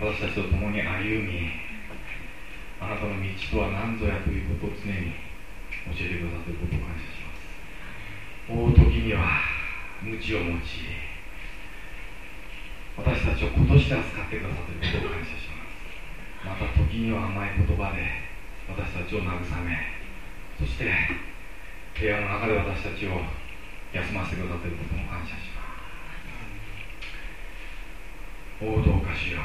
私たちと共に歩みあなたの道とは何ぞやということを常に教えてくださっていることを感謝します。大時には無知を持ち私たちを今年で扱ってくださっていることを感謝します。また時には甘い言葉で私たちを慰めそして平和の中で私たちを休ませてくださっていることも感謝します。おどうかしよ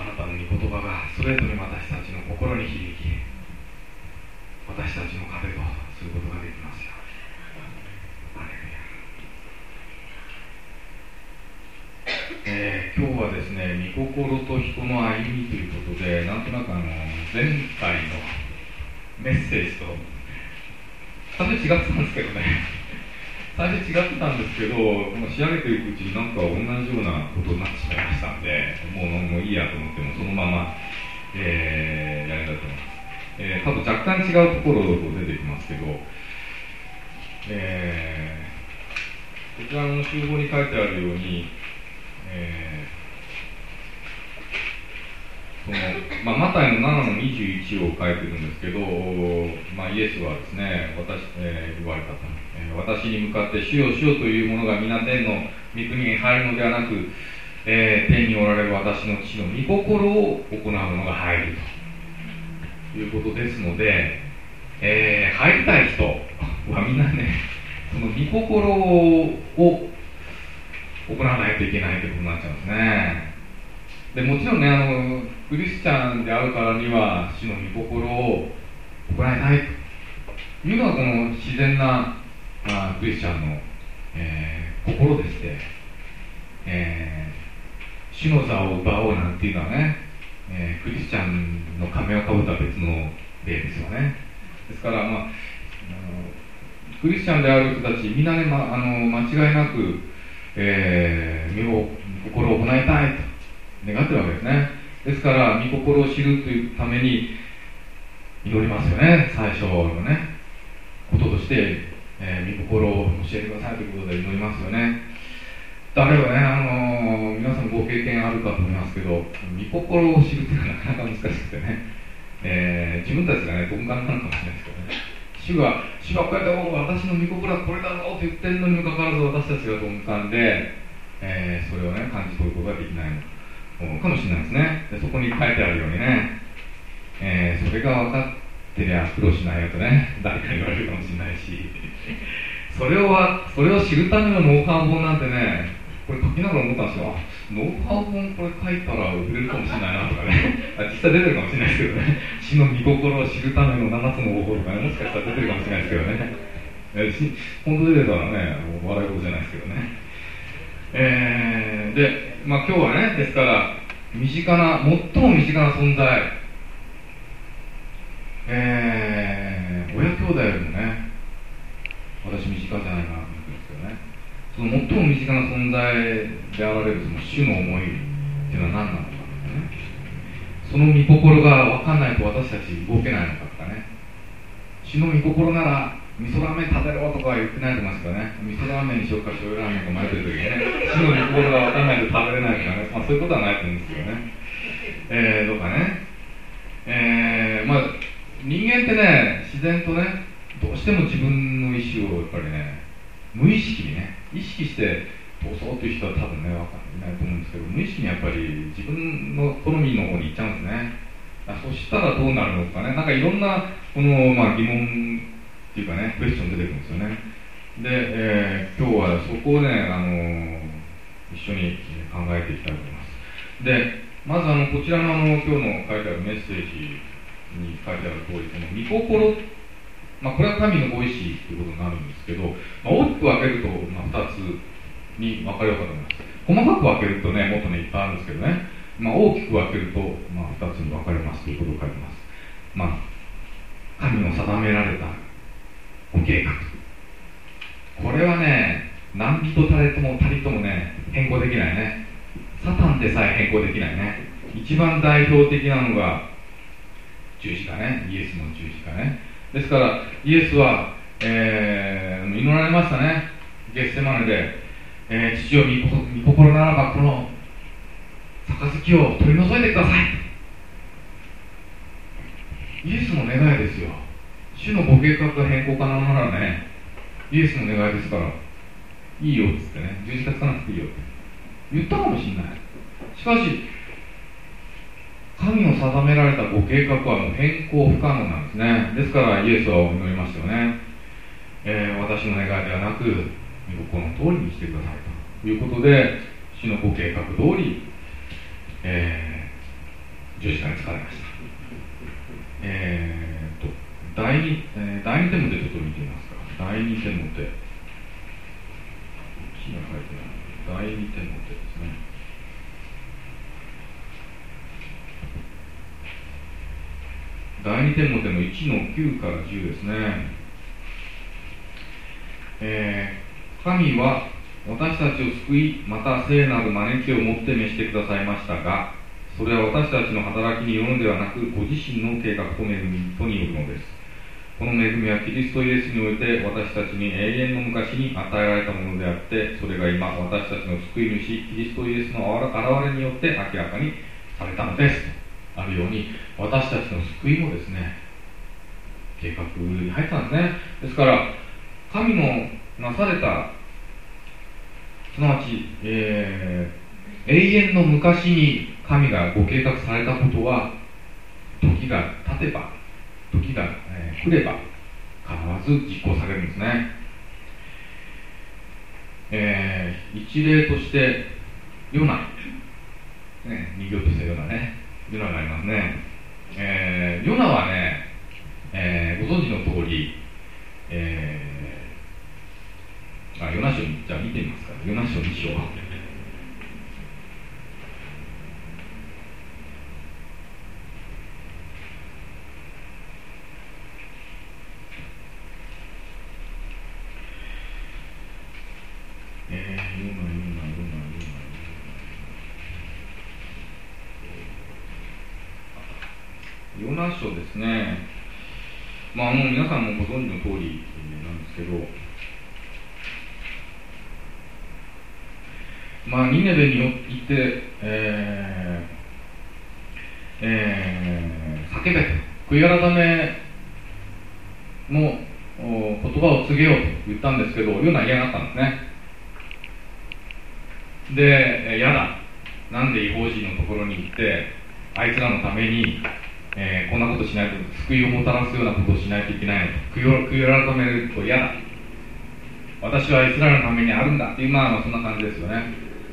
あなたの御言葉がストレートに私たちの心に響き私たちの壁とすることができますよえー、今日はですね御心と人の歩みということでなんとなくあの前回のメッセージと最初違ってたんですけどね。最初違ってたんですけど仕上げていくうちになんか同じようなことになってしまいましたんでもうもういいやと思ってもそのまま、えー、やりたいと思います、えー、多分若干違うところ出てきますけど、えー、こちらの集合に書いてあるように、えーそのまあ、マタイの7の21を書いてるんですけど、まあ、イエスはですね私、えー、言われたと、私に向かって主よ主よというものが皆天の御国に入るのではなく、えー、天におられる私の父の御心を行うのが入るということですので、えー、入りたい人はみんなねその御心を行わないといけないということになっちゃうんですね。でもちろんねあのクリスチャンであるからには主の御心を行いたいというのがこの自然な、あ、クリスチャンの、えー、心でして、えー、主の座を奪おうなんていうのはね、えー、クリスチャンの仮面をかぶった別の例ですよね。ですからまああのクリスチャンである人たちみんなね、まあの間違いなく、えー、身を心を行いたいと。願ってるわけですね。ですから御心を知るというために祈りますよね。最初のねこととして、えー、御心を教えてくださいということで祈りますよね。だけどね、あのー、皆さんご経験あるかと思いますけど御心を知るっていうのはなかなか難しくてね、えー、自分たちがね鈍感なのかもしれないですけどね。主が主がこうやって私の御心はこれだぞと言ってるのにもかかわらず私たちが鈍感で、えー、それをね感じ取ることができないの。かもしれないですね。でそこに書いてあるようにね、えー、それが分かってりゃ苦労しないよとね誰かに言われるかもしれないし。それをそれを知るためのノウハウ本なんてねこれ書きながら思ったんですよ。ノウハウ本これ書いたら売れるかもしれないなとかね。実際出てるかもしれないですけどね。死の御心を知るための7つの方法とかねもしかしたら出てるかもしれないですけどね、えー、本当出てたらねもう笑い事じゃないですけどね。えー、で、まあ、今日はねですから身近な最も身近な存在。えー、親兄弟よりもね私身近じゃないかなと思ってますけどねその最も身近な存在であられるその主の思いっていうのは何なのかとかねその御心が分かんないと私たち動けないのかとかね主の御心なら味噌ラーメン食べろとか言ってないと思いますけどね味噌ラーメンにしようか醤油ラーメンとか迷ってる時にね死の御心が分かんないと食べれないとかね、まあ、そういうことはないと思うんですけどねえー、とかねえー、まあ人間ってね自然とねどうしても自分の意思をやっぱりね無意識にね意識して通そうという人は多分ね分かんないと思うんですけど無意識にやっぱり自分の好みの方に行っちゃうんですね。そしたらどうなるのかね。なんかいろんなこの、まあ、疑問っていうかねクエスチョン出てくるんですよね。で、えー、今日はそこをね、あのー、一緒に考えていきたいと思います。でまずあのこちらのあの今日の書いてあるメッセージに書いてある通りこの御心まあ、これは神のご意志ということになるんですけど、まあ、大きく分けると、まあ、2つに分かれようかと思います。細かく分けるとねもっとねいっぱいあるんですけどね、まあ、大きく分けると、まあ、2つに分かれますということを書いてます。まあ神の定められたご計画。これはね何人たれともたりともね変更できないね。サタンでさえ変更できないね。一番代表的なのが十字架ね。イエスの十字架ね。ですからイエスは、えー、祈られましたね。ゲッセマネで、えー、父を御心ならばこの火を取り除いてください。イエスの願いですよ。主のご計画が変更可能ならねイエスの願いですから。いいよっつってね。十字架つかなくていいよって。言ったかもしれない。しかし神の定められたご計画はもう変更不可能なんですね。ですからイエスは祈りましたよね、えー、私の願いではなく御心の通りにしてくださいということで主のご計画通り、えー、十字架に疲れました。えー、と第二、えー、第二テモテちょっと見てみますか？第二テモテ火が書いてない第二テモテですね。第二テモテの1の9から10ですね、えー、神は私たちを救いまた聖なる招きをもって召してくださいましたがそれは私たちの働きによるのではなくご自身の計画と恵みとによるのです。この恵みはキリストイエスにおいて私たちに永遠の昔に与えられたものであってそれが今私たちの救い主キリストイエスの現れによって明らかにされたのです。あるように私たちの救いもですね計画に入ったんですね。ですから神のなされたすなわち、えー、永遠の昔に神がご計画されたことは時が経てば時が、えー、来れば必ず実行されるんですね、えー、一例としてヨナ、ね、人形としたヨナね。ヨナがありますね、えー、ヨナはね、えー、ご存知の通り、えー、あヨナ書にじゃあ見てみますかヨナ書2章章ですね、まあ、もう皆さんもご存知の通りなんですけど、まあ、ニネベに行って、えーえー、叫べと、悔い改めの言葉を告げようと言ったんですけど、ヨナ嫌がったんですね。で、嫌だ。なんで違法人のところに行って、あいつらのためにえー、こんなことしないと救いをもたらすようなことをしないといけないと悔い改めると嫌だ。私はイスラエルのためにあるんだ。っていうまあそんな感じですよね。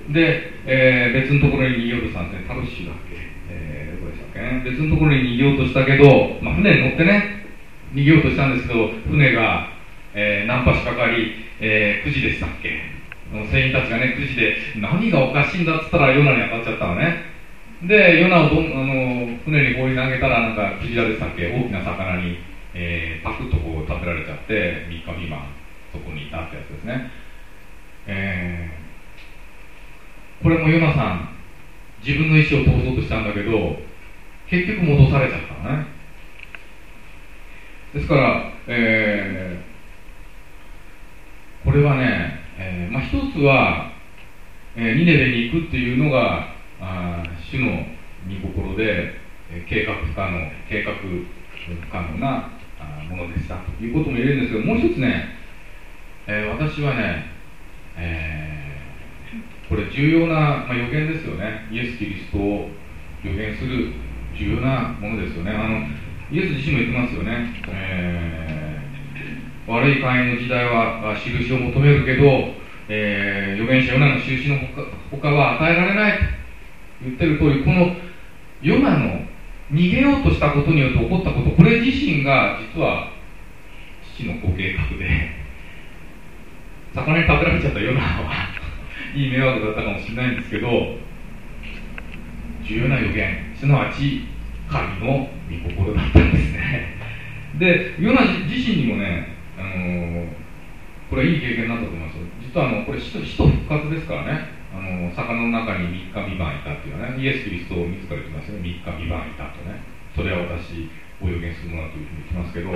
で、えー、別のところに逃げようとしたんですね。タルシーだっけ、えー、どこでしたっけ、ね、別のところに逃げようとしたけど、まあ、船に乗ってね逃げようとしたんですけど船が、えー、ナンパしかかり、えー、9時でしたっけ？船員たちがね9時で何がおかしいんだっつったらヨナに当たっちゃったのね。で、ヨナをどんあの船に放り投げたら、なんか、クジラでしたっけ、大きな魚に、えー、パクッとこう食べられちゃって、3日未満、そこにいたってやつですね。えー、これもヨナさん、自分の意思を通そうとしたんだけど、結局戻されちゃったのね。ですから、えー、これはね、えー、まあ、一つは、えー、ニネベに行くっていうのが、あ主の御心で計画不可能計画不可能なものでしたということも言えるんですけどもう一つね、えー、私はね、えー、これ重要な、まあ、予言ですよね。イエス・キリストを予言する重要なものですよね。あのイエス自身も言ってますよね、えー、悪い会員の時代は印を求めるけど、えー、預言者ヨナの印のほかは与えられない言ってる通りこのヨナの逃げようとしたことによって起こったことこれ自身が実は父のご計画で魚に食べられちゃったヨナはいい迷惑だったかもしれないんですけど重要な予言すなわち神の御心だったんですね。でヨナ自身にもね、あのー、これいい経験になったと思います。実はあのこれ死と復活ですからね。あの魚の中に3日未満いたっていうね。イエス・キリストを自ら言ってますよね3日未満いたとね。それは私を予言するものだというふうに言ってますけど。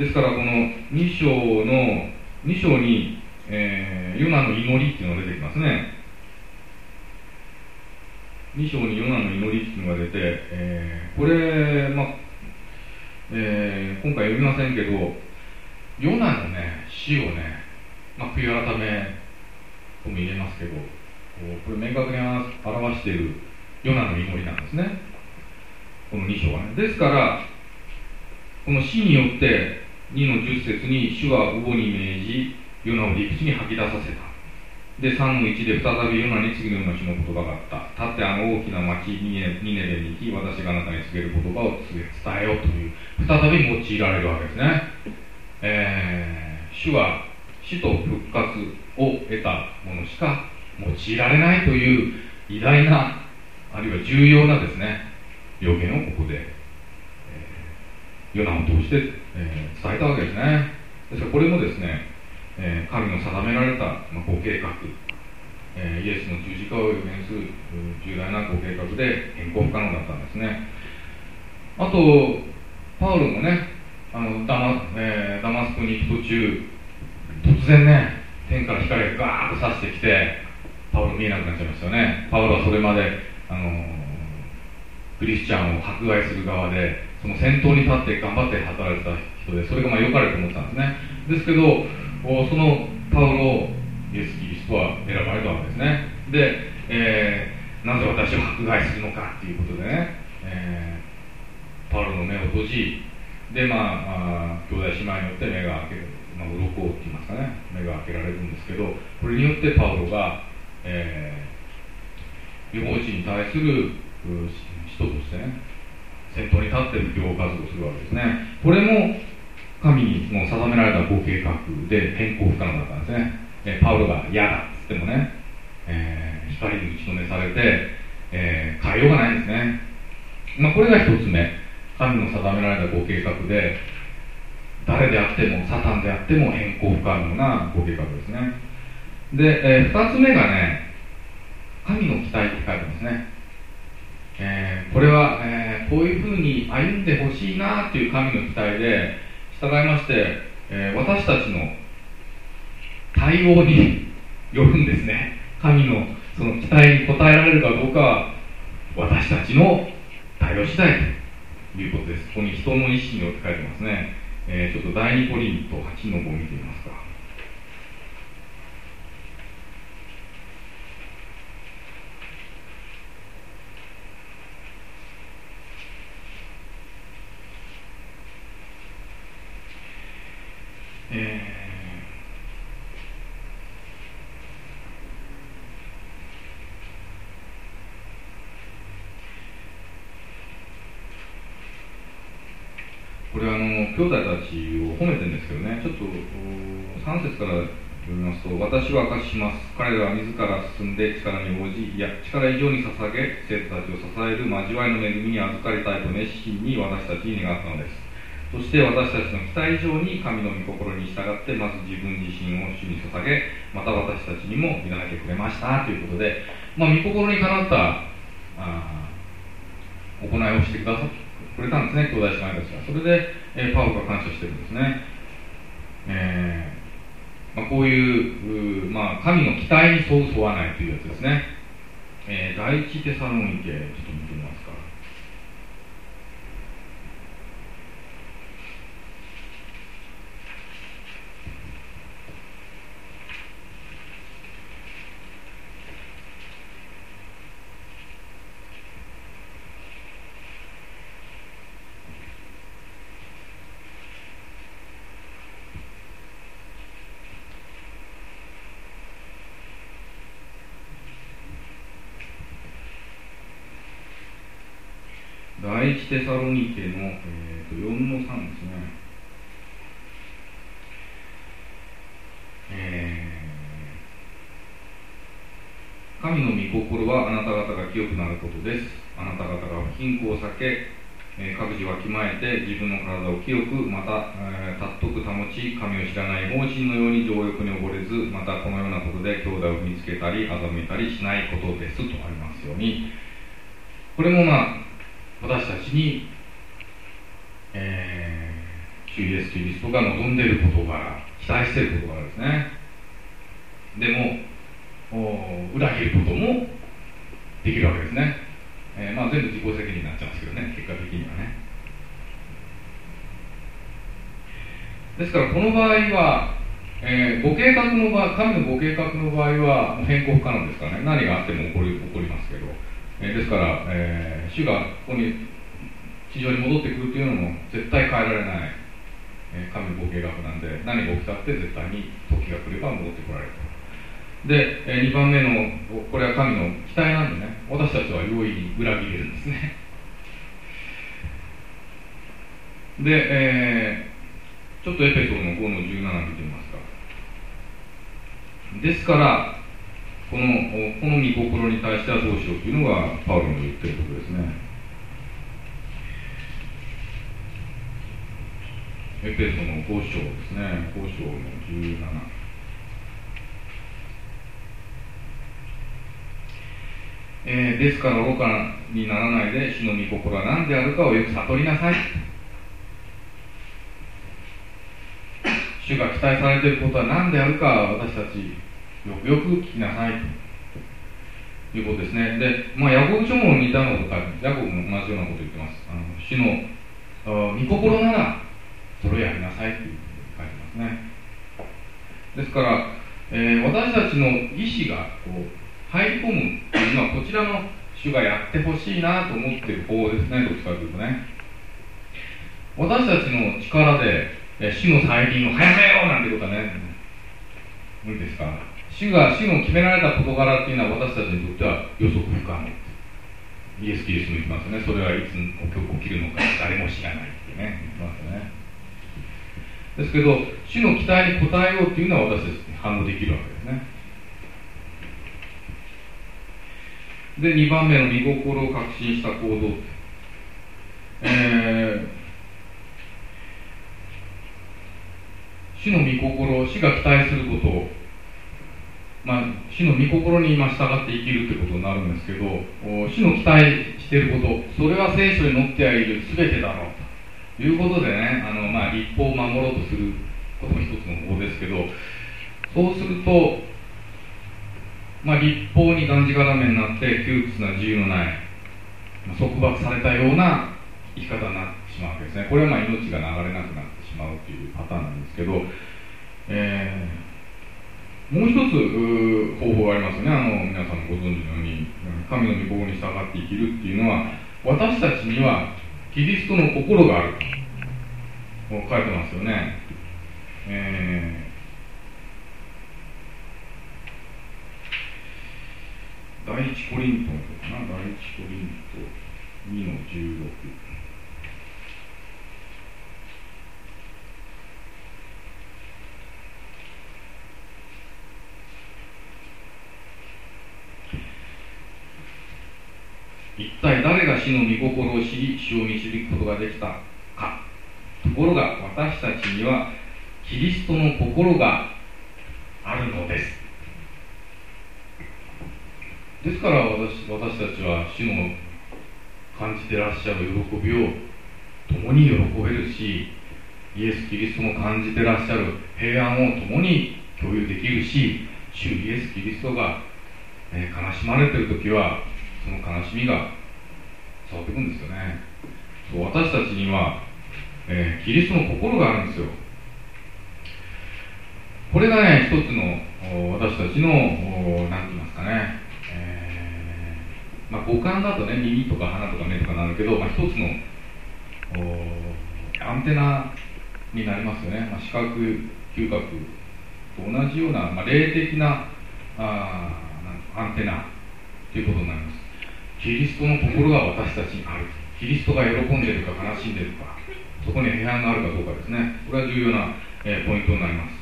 ですからこの2章の2章に、えー、ヨナの祈りっていうのが出てきますね。2章にヨナの祈りっていうのが出て、えー、これ、まあえー、今回読みませんけどヨナのね死をね、まあ、悔い改めとも言えますけどこれ明確に表しているヨナの祈りなんですね。この2章はね。ですからこの死によって2の10節に主は魚に命じヨナを陸地に吐き出させた。で3の1で再びヨナに次のような主の言葉があった。立ってあの大きな町ニネニネベに行き私があなたに告げる言葉を伝えようという再び用いられるわけですね、えー、主は死と復活を得たものしか用いられないという偉大なあるいは重要なですね要件をここで、えー、ヨナを通して、えー、伝えたわけですね。ですからこれもですねえー、神の定められた、まあ、ご計画、えー、イエスの十字架を予言する重大なご計画で変更不可能だったんですね。あとパウロもねあのダマ,、えー、ダマスコに行く途中突然ね天から光がガーッと差してきてパウロ見えなくなっちゃいましたよね。パウロはそれまであのクリスチャンを迫害する側でその先頭に立って頑張って働いてた人でそれがまあ良かれと思ってたんですね。ですけどそのパウロをイエス・キリストは選ばれたわけですね。で、えー、なぜ私を迫害するのかっていうことでね、えー、パウロの目を閉じでまあ兄弟姉妹によって目が開ける、まあ、鱗って言いますかね。目が開けられるんですけどこれによってパウロが、えー、予防地に対する人としてね先頭に立って布教活動するわけですね。これも神にもう定められたご計画で変更不可能だったんですね、えパウロが嫌だっつってもね、えー、光に打ちのめされて、え、変えようがないんですね、まあ、これが一つ目。神の定められたご計画で誰であってもサタンであっても変更不可能なご計画ですね。で、えー、2つ目がね神の期待って書いてますね、えー、これは、えー、こういうふうに歩んでほしいなという神の期待で従いまして、えー、私たちの対応に よるんですね。神のその期待に応えられるかどうかは私たちの対応次第ということです。ここに人の意思によって書いてますね、えー、ちょっと第2コリント8の5見てみますか兄弟たちを褒めてるんですけどね、ちょっと3節から読みますと、私は明かします。彼らは自ら進んで力に応じ、いや、力以上に捧げ、生徒たちを支える交わりの恵みに預かりたいと熱心に私たちに願ったのです。そして私たちの期待以上に神の御心に従って、まず自分自身を主に捧げ、また私たちにも委ねてくれましたということで、まあ、御心にかなったあ行いをしてくださったくれたんですね、兄弟姉妹たちは。それで、えー、パウロが感謝してるんですね。えーまあ、こういうまあ、神の期待に沿う沿わないというやつですね。えー、第一テサロニケ、ちょっと第一テサロニケの、えーと、4の3ですね。えー、神の御心はあなた方が清くなることです。あなた方が不貧困を避け、えー、各自わきまえて自分の体を清く、また、えー、尊く保ち、神を知らない盲人のように情欲に溺れず、またこのようなことで兄弟を踏みつけたり、欺めたりしないことですとありますように、これもまあ、に、えー、主イエス・キリストが望んでいる事柄期待している事柄ですね。でも裏切ることもできるわけですね、えー、まあ、全部自己責任になっちゃうんですけどね結果的にはね。ですからこの場合は、えー、ご計画の場合神のご計画の場合は変更不可能ですからね。何があっても起こり起こりますけど、えー、ですから、え主がここにっていうのも絶対変えられない、え神のご計画なんで何が起きたって絶対に時が来れば戻ってこられるで、え2番目のこれは神の期待なんでね私たちは容易に裏切れるんですね。で、えー、ちょっとエペソの5の17見てみますか。ですからこのこの御心に対してはどうしようというのがパウロの言ってることですね。エペソの5章ですね。5章の17えー、ですから愚かにならないで主の御心は何であるかをよく悟りなさい。主が期待されていることは何であるか私たちよくよく聞きなさい。ということですね。で、まあ、ヤコブ書も似たようなこと書いてますヤコブも同じようなこと言ってます。あの主の御心ならそれをやりなさいというふうに書いてますね。ですから、えー、私たちの意志がこう入り込むっていうのはこちらの主がやってほしいなと思ってる方ですねどっちかというとね。私たちの力でえ主の再臨を早めようなんてことはね無理ですから。主が主の決められた事柄っていうのは私たちにとっては予測不可能イエス・キリストも言ってますね。それはいつ起きるのか誰も知らないってね言ってますよね。ですけど主の期待に応えようっていうのは私たちに反応できるわけですね。で2番目の見心を確信した行動。えー、主の御心主が期待すること。をまあ、主の御心に今従って生きるということになるんですけど主の期待していること。それは聖書に載ってはいる全てだろう。いうことでねあの、まあ、立法を守ろうとすることも一つの方法ですけどそうするとまあ、立法にがんじがらめになって窮屈な自由のない、まあ、束縛されたような生き方になってしまうわけですね。これはまあ命が流れなくなってしまうというパターンなんですけど、えー、もう一つ方法がありますね。あの皆さんもご存知のように神の御心に従って生きるっていうのは私たちにはキリストの心がある。と書いてますよね、えー。第一コリントのかな。第一コリント2の16一体誰が死の御心を知り死を導くことができたか。ところが私たちにはキリストの心があるのです。ですから私私たちは主の感じてらっしゃる喜びを共に喜べるしイエス・キリストの感じてらっしゃる平安を共に共有できるし主イエス・キリストが、え、悲しまれてる時はその悲しみが伝わってくんですよね。そう私たちには、えー、キリストの心があるんですよ。これがね一つの私たちの何て言いますかね。まあ、五感だとね耳とか鼻とか目とかなるけど、まあ、一つのアンテナになりますよね、まあ、視覚嗅覚と同じような、まあ、霊的なあアンテナということになります。キリストの心が私たちにある。キリストが喜んでいるか悲しんでいるか。そこに平安があるかどうかですね。これは重要な、えー、ポイントになります。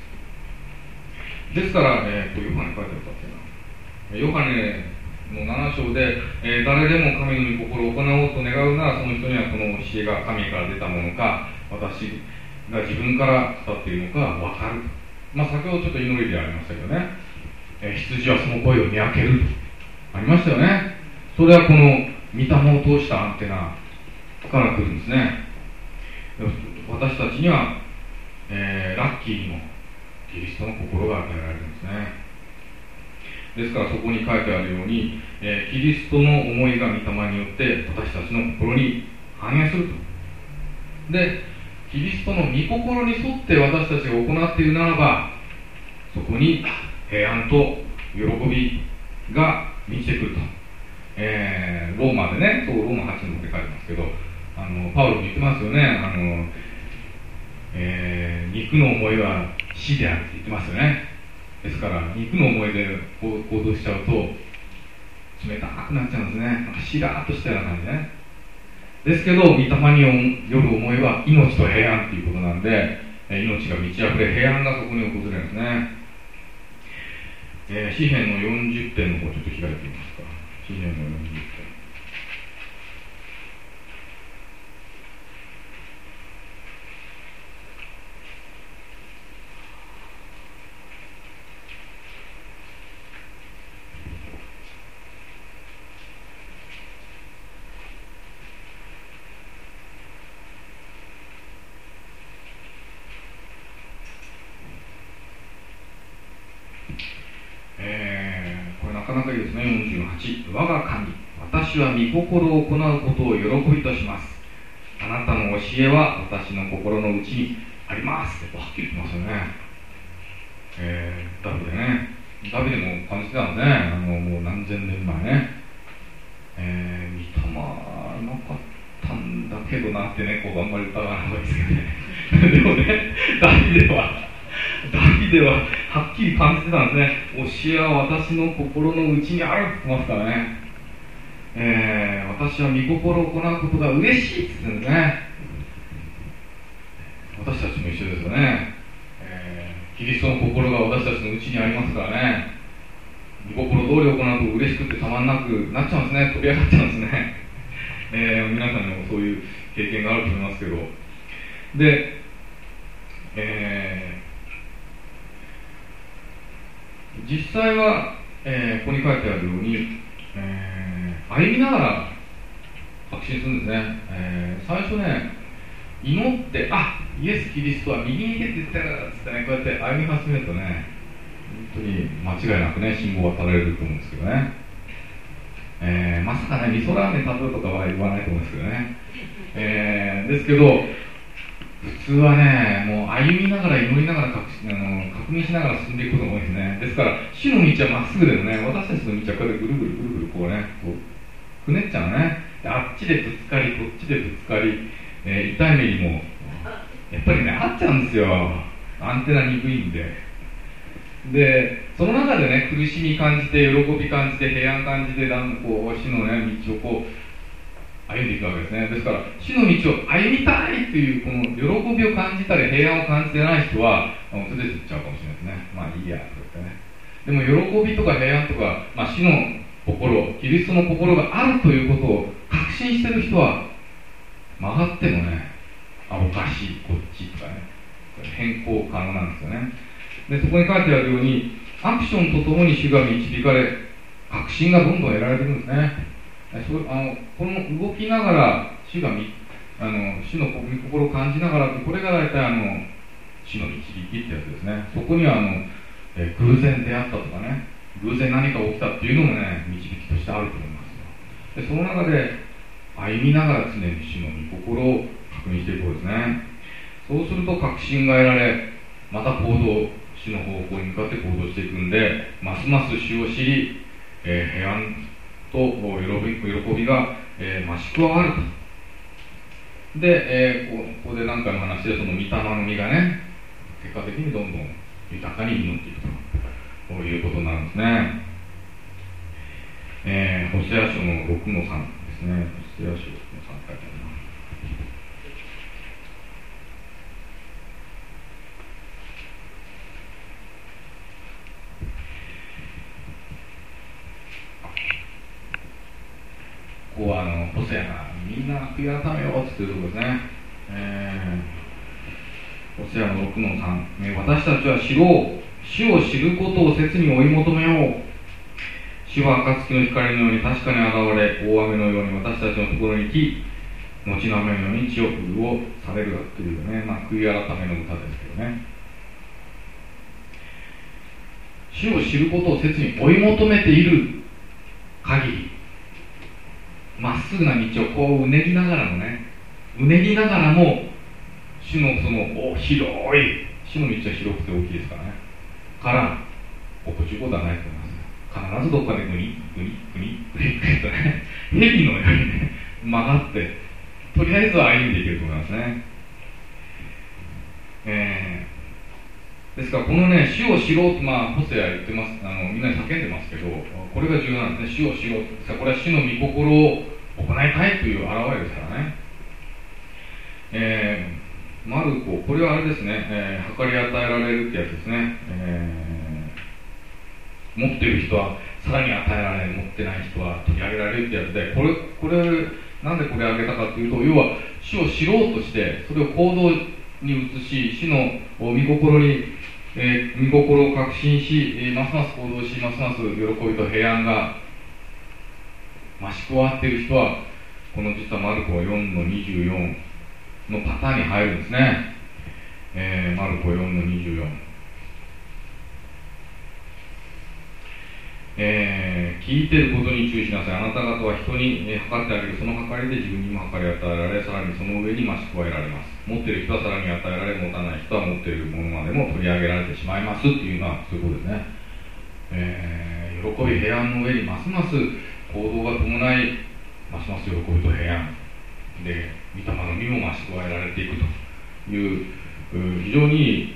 ですから、えー、こうヨハネ書いてあったっけなヨハネの7章で、えー、誰でも神の御心を行おうと願うならその人にはこの教えが神から出たものか私が自分から語っているのか分かる。まあ先ほどちょっと祈りでありましたけどね、えー、羊はその声を見分けると。ありましたよね。それはこの御霊を通したアンテナから来るんですね。私たちには、えー、ラッキーにもキリストの心が与えられるんですね。ですからそこに書いてあるように、えー、キリストの思いが御霊によって私たちの心に反映すると。でキリストの御心に沿って私たちが行っているならばそこに平安と喜びが満ちてくると、えー、ローマでねそうローマ8の方で書いてますけどあのパウロも言ってますよね。あの、えー、肉の思いは死であるって言ってますよね。ですから肉の思いで行動しちゃうと冷たくなっちゃうんですね。なんかしらーっとしたような感じね。ですけど御霊による思いは命と平安っていうことなんでえ命が満ち溢れ平安がそこに訪れるんですね、えー、詩篇の40点の方ちょっと開いてみます。か詩篇の40点我が神私は御心を行うことを喜びとします。あなたの教えは私の心の内にありますってはっきり言ってますよね。えー、ダビデね。ダビデも感じてたんですね。あのもう何千年前ね。えー、御霊なかったんだけどなってねこうあんまり疑わない方がいいですけどね。でもねダビデはダビデははっきり感じてたんですね。教えは私の心の内にあるって言ってますからね、えー、私は御心を行うことが嬉しいって言ってるんですね。私たちも一緒ですよね、えー、キリストの心が私たちの内にありますからね。御心通り行うと嬉しくてたまんなくなっちゃうんですね。飛び上がっちゃうんですね、えー、皆さんにもそういう経験があると思いますけど。で、えー実際は、えー、ここに書いてあるように、えー、歩みながら確信するんですね、えー、最初ね祈ってあイエス・キリストは右に出て言ってるっつってねこうやって歩み始めるとね本当に間違いなくね信号が渡られると思うんですけどね、えー、まさかね味噌ラーメン食べるとかは言わないと思うんですけどね、えー、ですけど普通はね、もう歩みながら祈りながら確あの確認しながら進んでいくことが多いですね。ですから、主の道はまっすぐでもね、私たちの道はこうやってぐるぐるぐるぐるこうね、こうくねっちゃうね。あっちでぶつかり、こっちでぶつかり、えー、痛い目にも、やっぱりね、合っちゃうんですよ。アンテナ鈍いんで。で、その中でね、苦しみ感じて、喜び感じて、平安感じて、だんこう、死のね、道をこう、歩んでいくわけですね。ですから死の道を歩みたいというこの喜びを感じたり平安を感じてない人はもうつでつっちゃうかもしれないですね。まあいいやとか言ってね。でも喜びとか平安とか、まあ、死の心キリストの心があるということを確信してる人は曲がってもねあおかしいこっちとかね。変更可能なんですよね。でそこに書いてあるようにアクションとともに主が導かれ確信がどんどん得られてるんですね。そうあのこの動きながら死があの死の心を感じながらこれが大体あの死の導きってやつですね。そこにはあの、え偶然出会ったとかね。偶然何か起きたっていうのもね導きとしてあると思いますでその中で歩みながら常に死の御心を確認していこうですね。そうすると確信が得られまた行動死の方向に向かって行動していくんでますます死を知り、えー、平安と喜び喜びが、えー、増し加わると。で、えー、ここで何回も話してその御霊の実がね結果的にどんどん豊かに実っていくということなんですね。えー、ホセア書の6の3ですね。ホセア書6の3書いてありますここはあのホセアがみんな悔い改めようっていうとこですね、えー、ホセアの6の3、私たちは知ろう主を知ることを切に追い求めよう。主は暁の光のように確かに現れ大雨のように私たちのところに来後の雨のように地を潤されるというね、まあ、悔い改めの歌ですけどね。主主を知ることを切に追い求めている限りまっすぐな道をこううねぎながらもねうねぎながらも主のそのお広い主の道は広くて大きいですからね。から落っこちることはないと思います。必ずどっかでグニグニグニグニグニとね 蛇のようにね曲がってとりあえずは歩んでいけると思いますね。えー、ですからこのね主を知ろうとまあホセは言ってます。あのみんなに叫んでますけどこれが重要なんですね。主を知ろうとこれは主の御心を行いたいという表れですからね。えー、マルコこれはあれですね、えー、計り与えられるってやつですね、えー、持っている人はさらに与えられ持ってない人は取り上げられるってやつでこれこれなんでこれあげたかというと要は主を知ろうとしてそれを行動に移し主の御心に、えー、御心を確信し、えー、ますます行動しますます喜びと平安が増し加わっている人はこの実はマルコ4の24のパターンに入るんですね、えー、マルコ4の24えー、聞いてることに注意しなさい。あなた方は人に、えー、測ってあげる、その測りで自分にも測り与えられ、さらにその上に増し加えられます。持ってる人はさらに与えられ、持たない人は持っているものまでも取り上げられてしまいますというのは、そういうことですね。えー、喜び、平安の上にますます行動が伴い、ますます喜びと平安。で、御霊の実も増し加えられていくという、非常にいい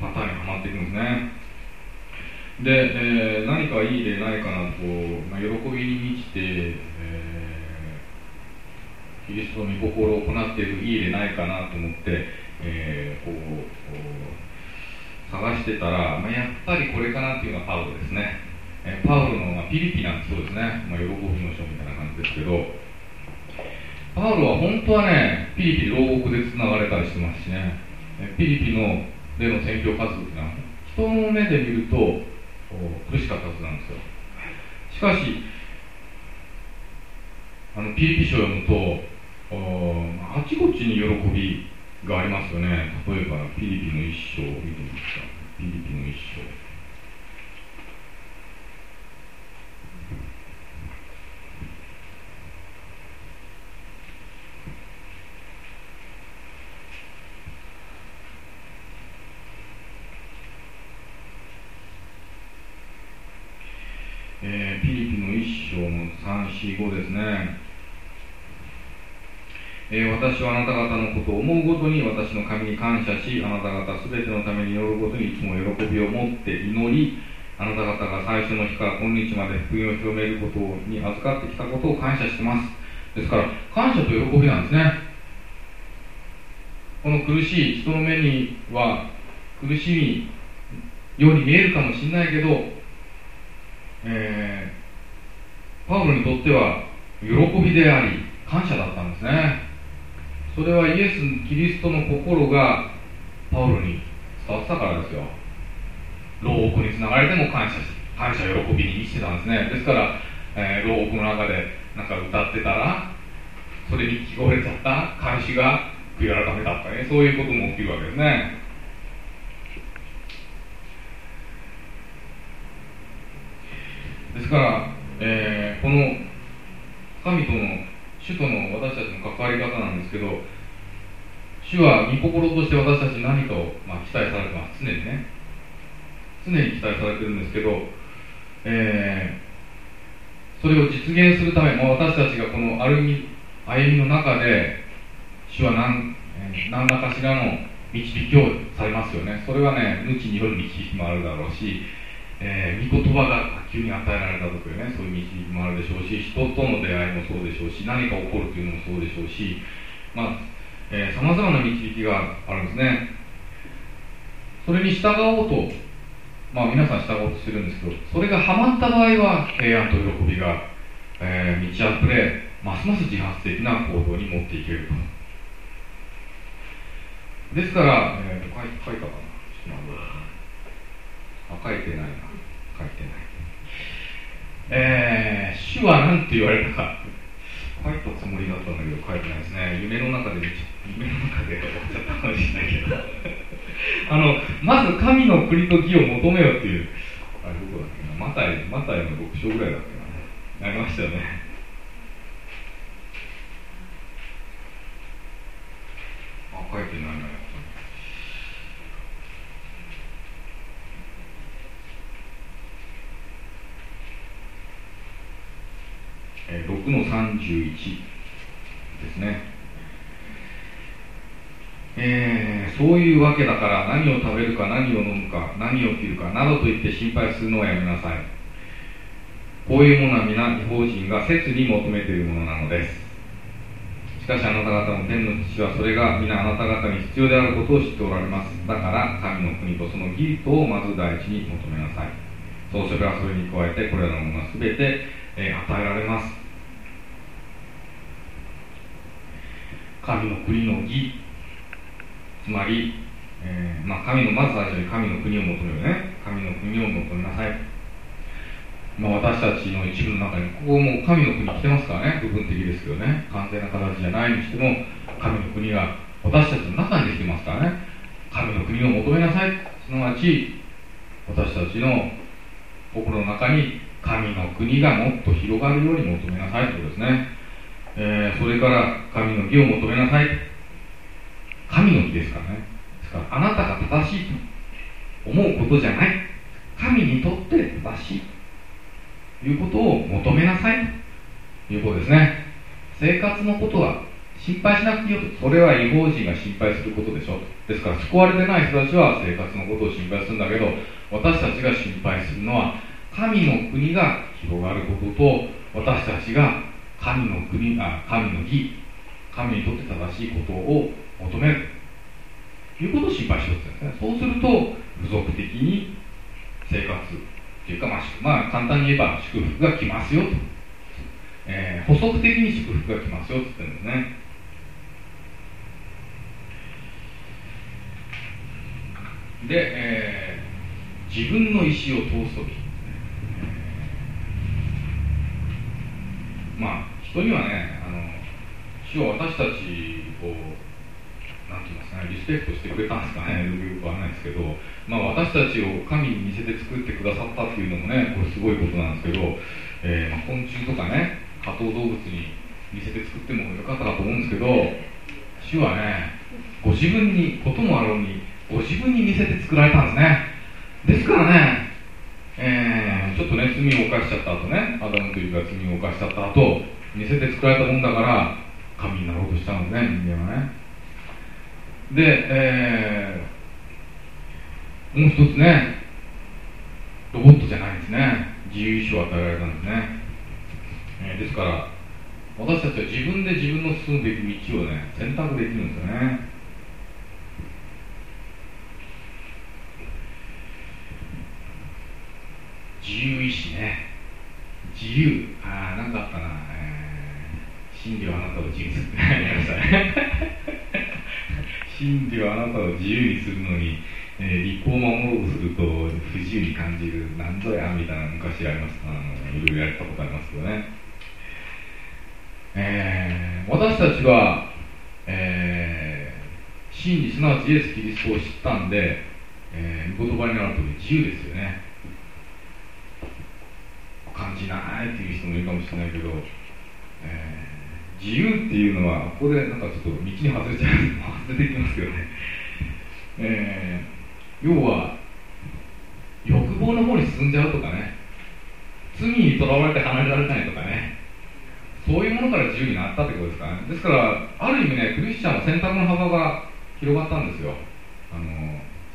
パターンにはまっていくんですね。で、えー、何かいい例ないかなと、まあ、喜びに満ちて、えー、キリストの御心を行っているいい例ないかなと思って、えー、こう探してたら、まあ、やっぱりこれかなっていうのがパウロですね、えー、パウロの、まあ、ピリピなんてそうですね、まあ、喜びの書みたいな感じですけどパウロは本当はねピリピ牢獄でつながれたりしてますしね。ピリピのでの宣教活動っていうのは人の目で見ると苦しかったはずなんですよ。しかしあのピリピ書を読むとあちこちに喜びがありますよね。例えばピリピの一章を見てみますかピリピの一章えー、ピリピの一章の345ですね、えー、私はあなた方のことを思うごとに私の神に感謝しあなた方すべてのために祈るごとにいつも喜びを持って祈りあなた方が最初の日から今日まで福音を広めることに預かってきたことを感謝してます。ですから感謝と喜びなんですね。この苦しい人の目には苦しみように見えるかもしれないけどえ、パウロにとっては喜びであり感謝だったんですね。それはイエス・キリストの心がパウロに伝わってたからですよ。牢獄につながれても感謝し感謝喜びに満ちてたんですね。ですから、えー、牢獄の中でなんか歌ってたらそれに聞こえちゃった。監視が悔い改めたとかね。そういうことも起きるわけですね。ですから、えー、この神との主との私たちの関わり方なんですけど主は御心として私たち何かを、まあ、期待されてます。常にね。常に期待されてるんですけど、えー、それを実現するため、まあ、私たちがこの歩み歩みの中で主は何,、えー、何らかしらの導きをされますよね。それはね無知による導きもあるだろうしえー、御言葉が急に与えられたというねそういう導きもあるでしょうし人との出会いもそうでしょうし何か起こるというのもそうでしょうしまあさまざ、まな導きがあるんですね。それに従おうとまあ皆さん従おうとしてるんですけどそれがハマった場合は平安と喜びが、えー、満ち溢れますます自発的な行動に持っていけると。ですから、えー、書い書いたかな。ちょっと待って。あ書いてないな。書いてない。えー、主は何て言われたか。書いたつもりだったんだけど。書いてないですね夢の中で夢の中で終わっちゃったかもしれないけどあのまず神の国と義を求めよっていうあれどこだっけなマタイマタイの6章ぐらいだっけなありましたよね。11ですね。えー、そういうわけだから何を食べるか何を飲むか何を着るかなどと言って心配するのはやめなさい。こういうものは皆違法人が切に求めているものなのです。しかしあなた方の天の父はそれが皆あなた方に必要であることを知っておられます。だから神の国とその義とをまず第一に求めなさい。そうすればそれに加えてこれらのものは全て、え、与えられます。神の国の義。つまり、えー、まあ、神のまず最初に神の国を求めるね。神の国を求めなさい、まあ、私たちの一部の中にここも神の国来てますからね。部分的ですけどね。完全な形じゃないにしても神の国が私たちの中にできてますからね。神の国を求めなさい。すなわち私たちの心の中に神の国がもっと広がるように求めなさいということですね。えー、それから神の義を求めなさい。神の義ですからね。ですからあなたが正しいと思うことじゃない。神にとって正しいということを求めなさい。ということですね。生活のことは心配しなくていいよと。それは違法人が心配することでしょ。うですから救われてない人たちは生活のことを心配するんだけど私たちが心配するのは神の国が広がることと。私たちが神の国あ神の義神にとって正しいことを求める。ということを心配しようってですね。そうすると付属的に生活っていうか、まあ、まあ、簡単に言えば祝福が来ますよと、えー、補足的に祝福が来ますよって言ってるんですね。で、えー、自分の意思を通すとき、まあ人にはねあの主は私たちを何て言いますかねリスペクトしてくれたんですかねよくわかんないですけど、まあ、私たちを神に似せて作ってくださったっていうのもねこれすごいことなんですけど、えー、まあ、昆虫とかね下等動物に似せて作ってもよかったかと思うんですけど主はねご自分にこともあろうにご自分に似せて作られたんですね。ですからね、えー、ちょっとね罪を犯しちゃった後ねアダムというか罪を犯しちゃった後見せて作られたもんだから神になろうとしたんですね人間はね。で、えー、もう一つねロボットじゃないんですね。自由意志を与えられたんですね、えー、ですから私たちは自分で自分の進むべき道をね選択できるんですよね。自由意志ね。自由。ああ何かあったな、真理はあなたを自由にする真理はあなたを自由にするのに、えー、立法を守ろうとすると不自由に感じるなんぞやみたいな昔ありますあのいろいろやったことありますけどね、えー、私たちは、えー、真理すなわちイエス・キリストを知ったんで、えー、言葉になると自由ですよね。感じないっていう人もいるかもしれないけど、えー自由っていうのはここでなんかちょっと道に外れちゃう外れてきますけどね、えー、要は欲望の方に進んじゃうとかね。罪にとらわれて離れられないとかね。そういうものから自由になったってことですかね。ですからある意味ねクリスチャンは選択の幅が広がったんですよ。あの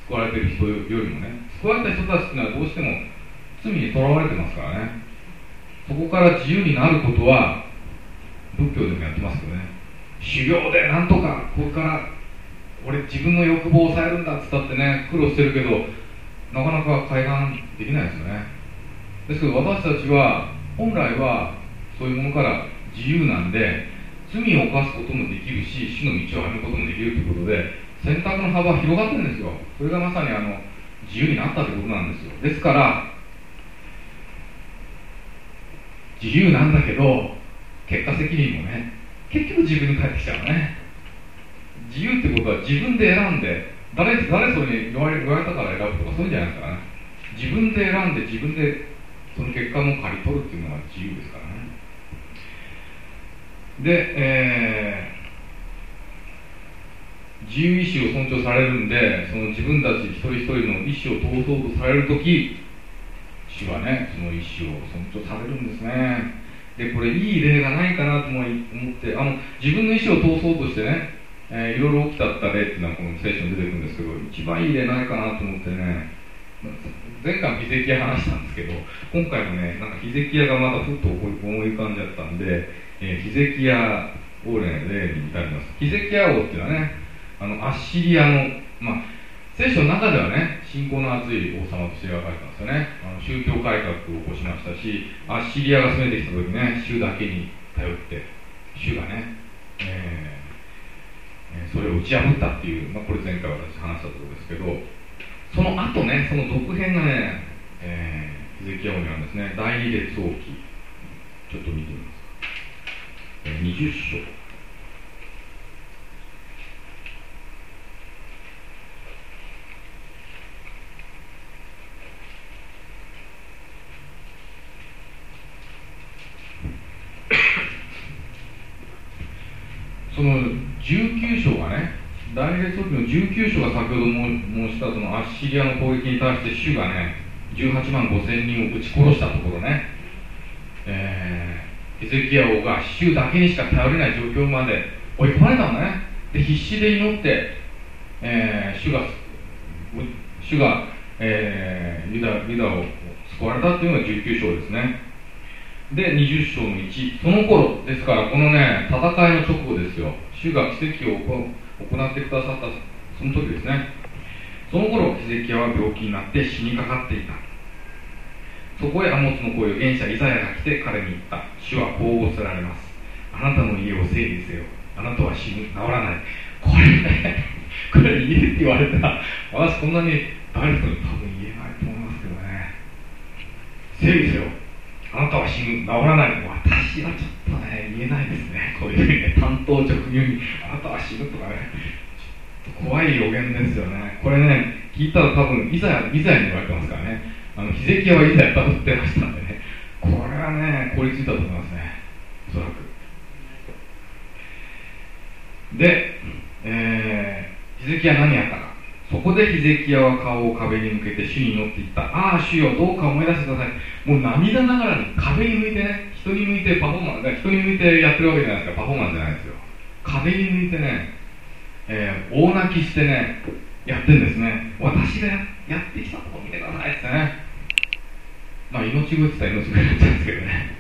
救われてる人よりもね。救われた人たちっていうのはどうしても罪にとらわれてますからね。そこから自由になることは仏教でもやってますよね。修行でなんとかここから俺自分の欲望を抑えるんだっつったってね苦労してるけどなかなか開眼できないですよね。ですけど私たちは本来はそういうものから自由なんで罪を犯すこともできるし死の道を歩むこともできるということで選択の幅は広がってるんですよ。それがまさにあの自由になったということなんですよ。ですから自由なんだけど結果責任もね結局自分に返ってきちゃうね。自由ってことは自分で選んで誰誰それに言われ言われたから選ぶとかそういうんじゃないですからね。自分で選んで自分でその結果も刈り取るっていうのが自由ですからね。で、えー、自由意志を尊重されるんでその自分たち一人一人の意思を通そうとされる時主はねその意思を尊重されるんですね。でこれいい例がないかなと思ってあの自分の意思を通そうとしてね、えー、いろいろ起きたった例っていうのはこの聖書に出てくるんですけど一番いい例ないかなと思ってね前回もヒゼキヤ話したんですけど今回もねなんかヒゼキヤがまたふっと思い浮かんじゃったんで、えー、ヒゼキヤ王例に至ります。ヒゼキヤ王っていうのはねあのアッシリアのまあ聖書の中ではね、信仰の厚い王様として描かれたんですよね。あの宗教改革を起こしましたし、アッシリアが攻めてきた時ね、主だけに頼って、主がね、えー、それを打ち破ったっていう、まあ、これ前回私話したところですけど、その後ね、その続編がね、えー、ヒゼキヤ王にはですね、第二列王記、ちょっと見てみますか。え、20章。その19章がね第二列王記の19章が先ほど申したそのアッシリアの攻撃に対して主がね18万5千人を撃ち殺したところね、えー、エゼキヤ王が主だけにしか頼れない状況まで追い込まれたのね。で必死で祈って、えー、主が主が、えー、ユダユダを救われたっていうのが19章ですね。で20章の1その頃ですからこのね戦いの直後ですよ。主が奇跡を行ってくださったその時ですね。その頃ヒゼキヤは病気になって死にかかっていた。そこへアモツの声を演者イザヤが来て彼に言った。主はこう仰せられます。あなたの家を整理せよ。あなたは死ぬ。治らない。これね これ言えって言われたら私こんなに誰かに多分言えないと思いますけどね。整理せよ。あなたは死ぬ、治らない。私はちょっとね、言えないですね。こういうふうにね、担当直入に、あなたは死ぬとかね、ちょっと怖い予言ですよね。これね、聞いたら多分、いざ、いざに言われてますからね。あの、ヒゼキヤはいざやったとってましたんでね。これはね、凍りついたと思いますね。おそらく。で、えー、ヒゼキヤ何やったか。そこでヒゼキヤは顔を壁に向けて主に祈っていった。ああ、主よ、どうか思い出してください。もう涙ながらに壁に向いてね、人に向いてパフォーマンス、人に向いてやってるわけじゃないですか、パフォーマンスじゃないですよ。壁に向いてね、えー、大泣きしてね、やってんですね。私がやってきたとこ見てくださいってね。まあ、命乞いってたら命乞いになっちゃうんですけどね。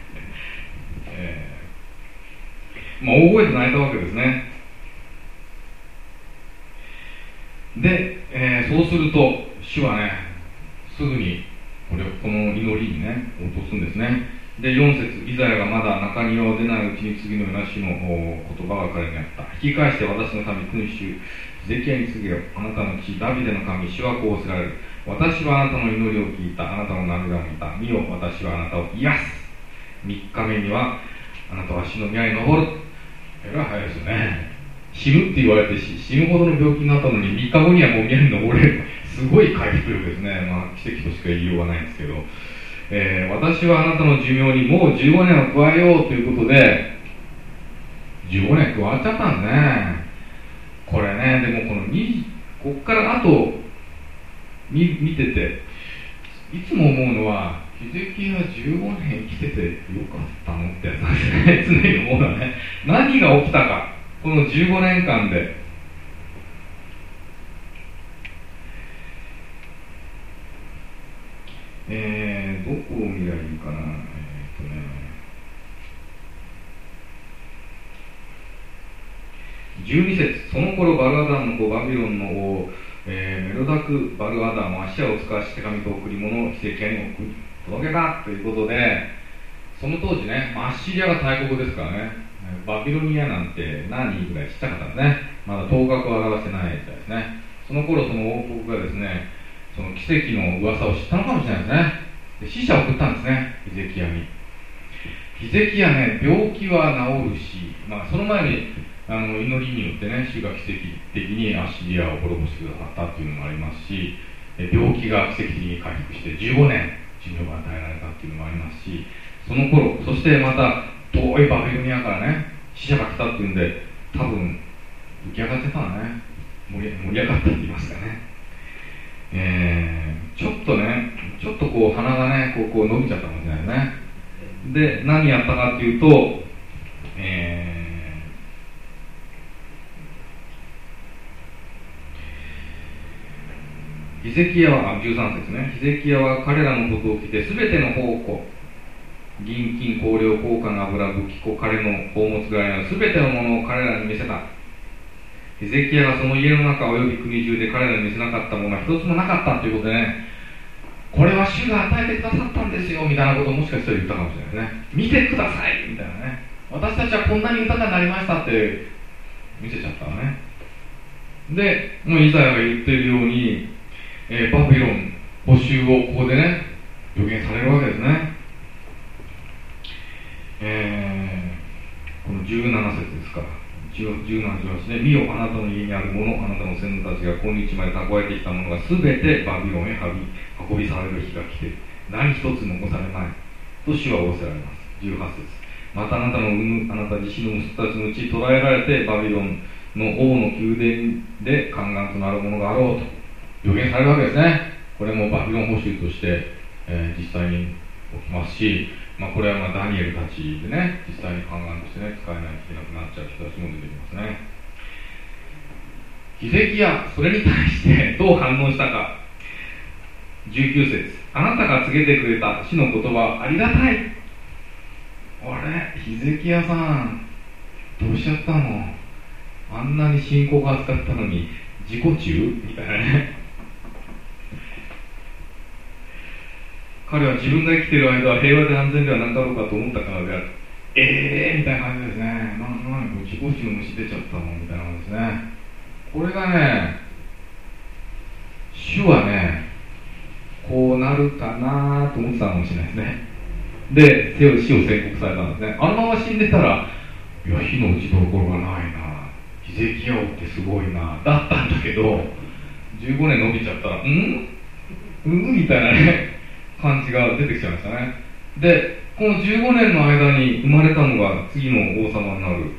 えー、まあ、大声で泣いたわけですね。で、えー、そうすると主はねすぐにこれこの祈りにね落とすんですね。で4節イザヤがまだ中庭を出ないうちに次のような主の言葉が彼にあった。引き返して私の神君主ゼキヤに告げよ。あなたの地ダビデの神主はこうせられる。私はあなたの祈りを聞いた。あなたの涙を見た。見よ私はあなたを癒す。3日目にはあなたは死の宮に登る。えらい早いですよね。死ぬって言われて死ぬほどの病気になったのに3日後にはもう宮に登れる。すごい回復力ですね、まあ、奇跡としか言いようがないんですけど、えー、私はあなたの寿命にもう15年を加えようということで15年加わっちゃったんですね。これねでもこの2こっからあと見見てていつも思うのはヒゼキヤ15年生きててよかったのってやつなんですね。常に思うのはね。何が起きたか。この15年間でえー、どこを見りゃいいかな、えーとね、12節その頃バルアダンの子バビロンの王、えー、メロダク・バルアダンは足を使わして紙と贈り物を奇跡屋に送り届けたということでその当時ねアッシリアが大国ですからねバビロニアなんて何人ぐらいちっちゃかったんですね。まだ頭角を表してない時代ですね。その頃その王国がですねその奇跡の噂を知ったのかもしれないですね。で死者を送ったんですね。エゼキヤに。ヒゼキヤね病気は治るし、まあ、その前にあの祈りによってね主が奇跡的にアッシリアを滅ぼしてくださったっていうのもありますし病気が奇跡的に回復して15年寿命が与えられたっていうのもありますしその頃そしてまた遠いバビロニアからね死者が来たっていうんで多分浮き上がってたのね。盛り盛り上がったって言いますかね。えー、ちょっとねちょっとこう鼻がねこうこう伸びちゃったかもしれないね。で何やったかっていうとえーヒゼキヤは、13節ね、ヒゼキヤは彼らのことを聞いて、すべての宝庫、銀金、香料、高価な油、武器庫、彼の宝物ぐらいのすべてのものを彼らに見せた。ヒゼキヤがその家の中及び国中で彼らに見せなかったものは一つもなかったということでね、これは主が与えてくださったんですよみたいなことをもしかしたら言ったかもしれないね。見てくださいみたいなね。私たちはこんなに豊かになりましたって見せちゃったわね。で、もうイザヤが言ってるように、えー、バビロン募集をここでね予言されるわけですね、えー、この17節ですから17、18ね、見よ、あなたの家にあるもの、あなたの先祖たちが今日まで蓄えてきたものがすべてバビロンへ運びされる日が来て、何一つ残されまい。と主は仰せられます。18節またあなたの産む、あなた自身の息子たちのうち捕らえられて、バビロンの王の宮殿で宦官となるものがあろうと。予言されるわけですねこれもバビロン捕囚として、えー、実際に起きますし、まあ、これはまあダニエルたちでね実際に宦官としてね使えないといけなくなっちゃう人たちも出てきますね。ヒゼキヤそれに対して どう反応したか。19節。あなたが告げてくれた死の言葉ありがたい。あれヒゼキヤさんどうしちゃったの？あんなに信仰が扱ったのに自己中？みたいなね。彼は自分が生きている間は平和で安全ではなかろうかと思ったからである。ええー、みたいな感じですね。な何これ自己中の虫出ちゃったのみたいな感じですね。これがね主はねこうなるかなと思ってたかもしれないですね。で死を宣告されたんですね。あのまま死んでたらいや火の打ちどころがないな。ヒゼキヤ王ってすごいな。だったんだけど15年伸びちゃったらうん？うん？みたいなね感じが出てきちゃいましたね。でこの15年の間に生まれたのが次の王様になる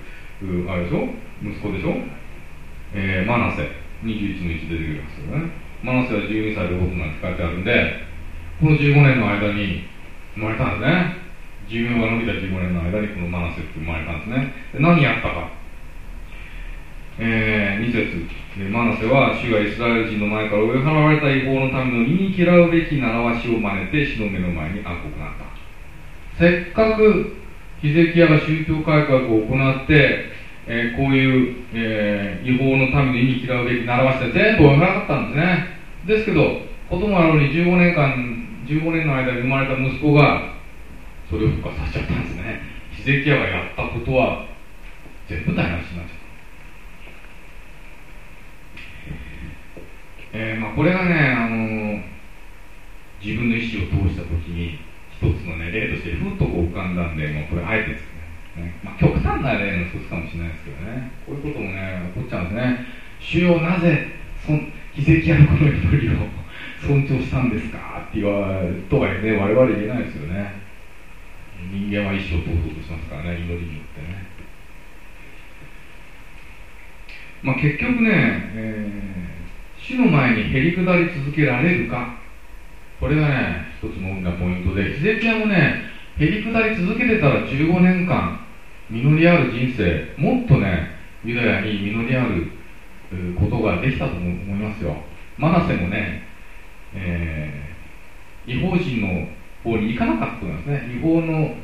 あれでしょ？息子でしょ、えー、マナセ。21の1出てくるんですよね。マナセは12歳で王となんて書いてあるんでこの15年の間に生まれたんですね。寿命が伸びた15年の間にこのマナセって生まれたんですね。で何やったか。えー、2節マナセは主がイスラエル人の前から追い払われた違法のための言い嫌うべき習わしを真似て死の目の前に暗黒になった。せっかくヒゼキヤが宗教改革を行って、えー、こういう、えー、違法のための言い嫌うべき習わしで全部追い払ったんですね。ですけどこともあろうに15年間15年の間に生まれた息子がそれを復活させちゃったんですね。ヒゼキヤがやったことは全部台無しになっちゃった。えーまあ、これがね、あの自分の意思を通した時に一つの、ね、例としてふっとこう浮かんだんで、もうこれあえてですね、まあ、極端な例の一つかもしれないですけどね。こういうこともね起こっちゃうんですね。主よなぜそ奇跡あるこの祈りを尊重したんですか？って言わとはね我々言えないですよね。人間は意思を通そうとしますからね祈りによってね。まあ結局ね、えー主の前にへり下り続けられるか？これがね一つの大きなポイントでヒゼキヤもねへり下り続けてたら15年間実りある人生もっとねユダヤに実りあることができたと思いますよ。マナセもね、えー、違法人の方に行かなかったんですね。違法の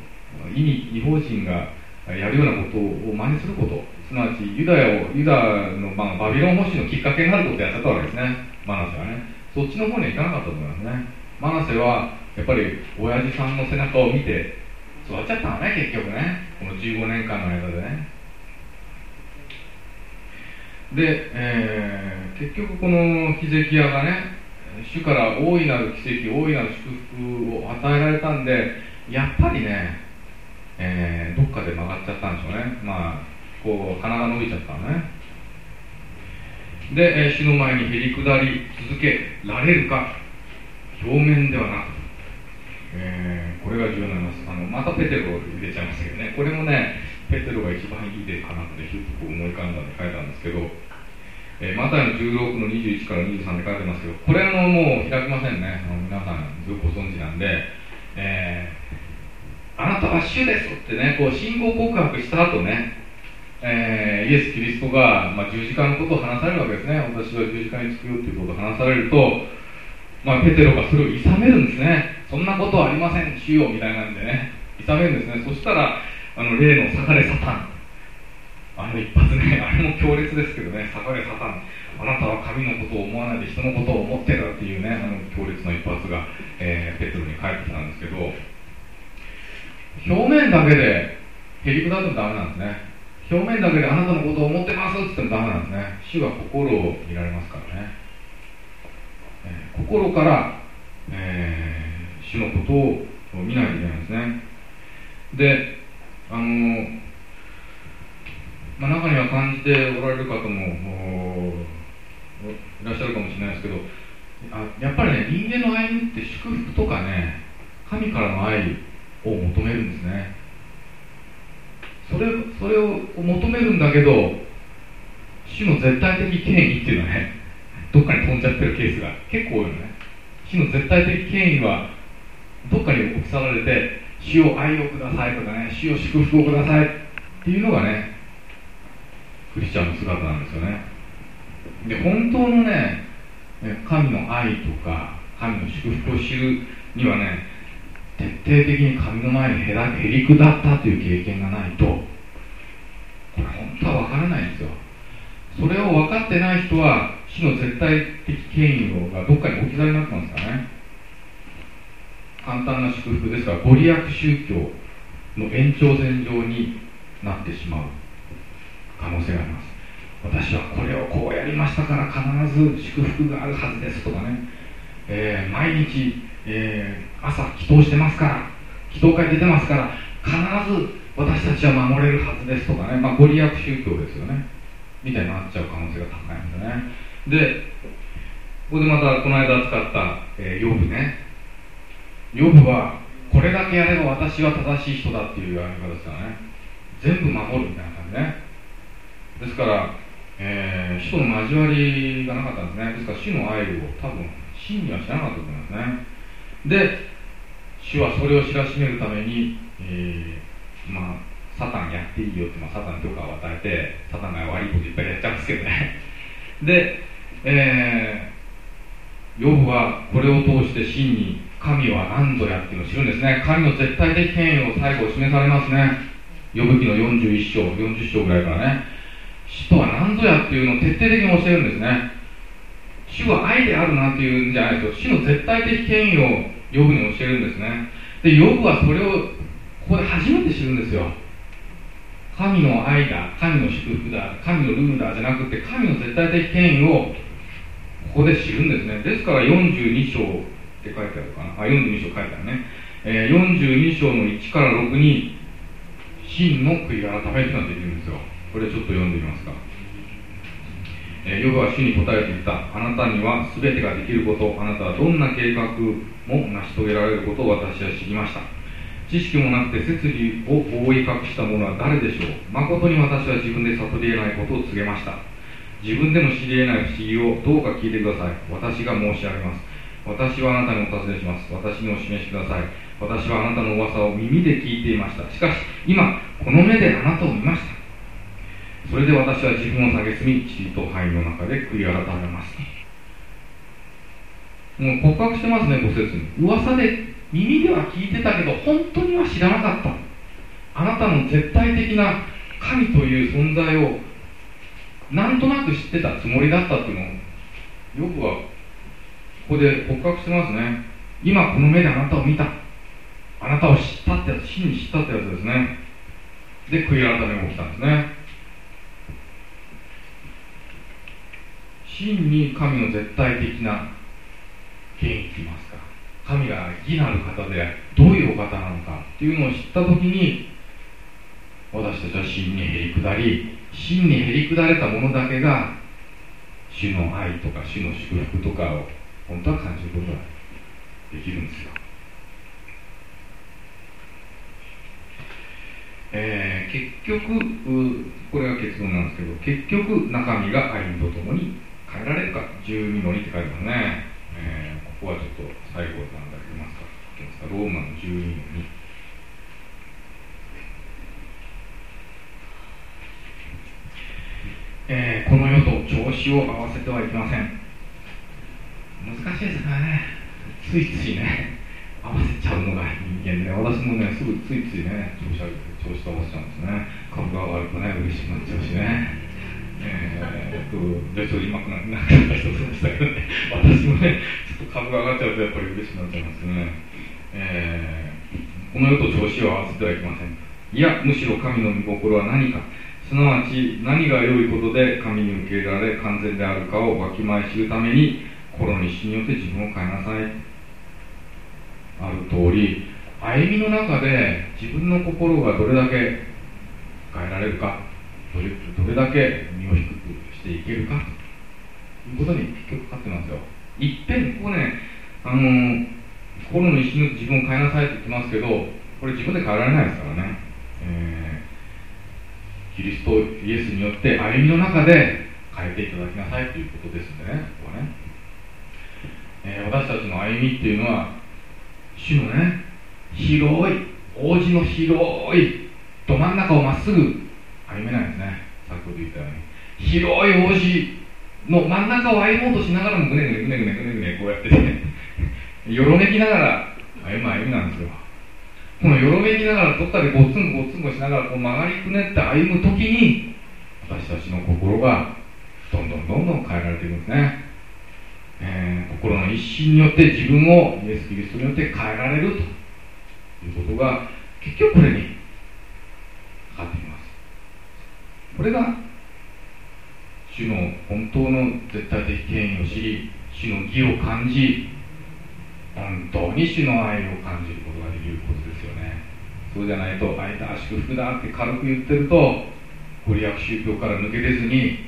意味違法人がやるようなことを真似することすなわちユダヤをユダの、まあ、バビロン保守のきっかけになることをやってたわけですね。マナセはね。そっちの方には行かなかったと思いますね。マナセはやっぱり親父さんの背中を見て育っちゃったのね結局ね。この15年間の間でね。で、えー、結局このヒゼキヤがね主から大いなる奇跡大いなる祝福を与えられたんでやっぱりねえー、どっかで曲がっちゃったんでしょうね。まあこう鼻が伸びちゃったのね。で、えー、主の前にへり下り続けられるか。表面ではなく、えー、これが重要になります。あのまたペテロを入れちゃいましたけどね。これもねペテロが一番いい例かなってひっと思い浮かんだんで書いたんですけど。えー、マタイの16の21から23で書いてますけど、これあのもう開きませんね。あの皆さんよくご存知なんで、えー、あなたは主ですってね、こう信号告白した後ね、えー、イエス・キリストが、まあ、十字架のことを話されるわけですね。私は十字架につくよということを話されると、まあ、ペテロがそれを諌めるんですね。そんなことはありません、主よみたいなんでね、諌めるんですね。そしたら、あの例の逆れサタン。あの一発ね、あれも強烈ですけどね、逆れサタン、あなたは神のことを思わないで人のことを思ってるっていうね、あの強烈な一発が、えー、ペトロに返ってきたんですけど、表面だけでへりくだってもダメなんですね。表面だけであなたのことを思ってますって言ってもダメなんですね。主は心を見られますからね。えー、心から、えー、主のことを見ないといけないんですね。で、あのまあ、中には感じておられる方もいらっしゃるかもしれないですけどあやっぱりね人間の歩みって祝福とかね神からの愛を求めるんですねそれそれを求めるんだけど主の絶対的権威っていうのはねどっかに飛んじゃってるケースが結構多いのね。主の絶対的権威はどっかに置き去られて主を愛をくださいとかね主を祝福をくださいっていうのがねクリスチャンの姿なんですよね。で本当のね神の愛とか神の祝福を知るにはね徹底的に神の前にへらへり下ったという経験がないとこれ本当は分からないんですよ。それを分かってない人は死の絶対的権威がどっかに置き去りになってますからね。簡単な祝福ですからご利益宗教の延長線上になってしまう可能性があります。私はこれをこうやりましたから必ず祝福があるはずですとかね、えー、毎日、えー、朝祈祷してますから祈祷会出てますから必ず私たちは守れるはずですとかね、まあ、ご利益宗教ですよねみたいになっちゃう可能性が高いんですよねでここでまたこの間使った、えー、ヨブねヨブはこれだけやれば私は正しい人だっていうやり方ですからね全部守るみたいな感じねですから、えー、主との交わりがなかったんですね。ですから主の愛を多分真にはしなかったと思いますね。で、主はそれを知らしめるために、えー、まあ、サタンやっていいよって、まあ、サタン許可を与えて、サタンが悪いこといっぱいやっちゃうんですけどね。で、えー、ヨブはこれを通して真に神は何ぞやっていうのを知るんですね。神の絶対的権威を最後示されますね。呼ぶ記の41章、40章ぐらいからね。主とは何ぞやっていうのを徹底的に教えるんですね主は愛であるなっていうんじゃないですよ主の絶対的権威を呼ぶに教えるんですね。で呼ぶはそれをここで初めて知るんですよ。神の愛だ神の祝福だ神のルールだじゃなくて神の絶対的権威をここで知るんですね。ですから42章って書いてあるかな。あ42章書いてあるね、えー、42章の1から6に真の悔い改めっていうのができるんですよ。これちょっと読んでみますか。え、ヨブは主に答えていた。あなたには全てができること、あなたはどんな計画も成し遂げられることを私は知りました。知識もなくて設備を覆い隠した者は誰でしょう誠に私は自分で悟り得ないことを告げました。自分でも知り得ない不思議をどうか聞いてください。私が申し上げます。私はあなたにお尋ねします。私にお示しください。私はあなたの噂を耳で聞いていました。しかし、今、この目であなたを見ました。それで私は自分を蔑み地と範囲の中で悔い改めますもう告白してますねご説に。噂で耳では聞いてたけど本当には知らなかった。あなたの絶対的な神という存在をなんとなく知ってたつもりだったっていうのをよくはここで告白してますね。今この目であなたを見た。あなたを知ったってやつ真に知ったってやつですね。で悔い改めが起きたんですね。真に神の絶対的な権威といいますか神が義なる方でどういうお方なのかっていうのを知った時に私たちは真にへり下り真にへり下れたものだけが主の愛とか主の祝福とかを本当は感じることができるんですよ、えー、結局これが結論なんですけど結局中身が歩みとともに変えられるか12の2って書いてますね、えー、ここはちょっと最後なんだけますかローマの12の2えー、この世と調子を合わせてはいけません。難しいですからね。ついついね合わせちゃうのが人間で私もねすぐついついね調子調子と合わせちゃうんですね。株が上がるとね嬉しくなっちゃうしね。えー、とでちょっと今くななった人そうでしたけどね。私もねちょっと株が上がっちゃうとやっぱり嬉しくなっちゃいますね、えー、この世と調子を合わせてはいけませんいやむしろ神の御心は何かす。なわち何が良いことで神に受け入れられ完全であるかをわきまえ知るために心に死によって自分を変えなさい。ある通り歩みの中で自分の心がどれだけ変えられるか。どれどれだけ身を低くしていけるかということに結局かかってますよ。いっぺんここねあの心の石によって自分を変えなさいって言ってますけどこれ自分で変えられないですからね、えーキリストイエスによって歩みの中で変えていただきなさいということですんでねここはね、えー、私たちの歩みっていうのは主のね広い王子の広いど真ん中をまっすぐ歩めないですね。先ほど言ったように。広い王子の真ん中を歩もうとしながらもぐねぐねぐねぐねぐねぐねこうやってね。よろめきながら歩む歩みなんですよ。このよろめきながらどっかでごっつんごっつんごしながらこう曲がりくねって歩む時に私たちの心がどんどんどんどん変えられていくんですね、えー、心の一心によって自分をイエス・キリストによって変えられるということが結局これにかかってきます。これが主の本当の絶対的権威を知り主の義を感じ本当に主の愛を感じることができることですよね。そうじゃないと愛だ祝福だって軽く言ってるとご利益宗教から抜け出ずに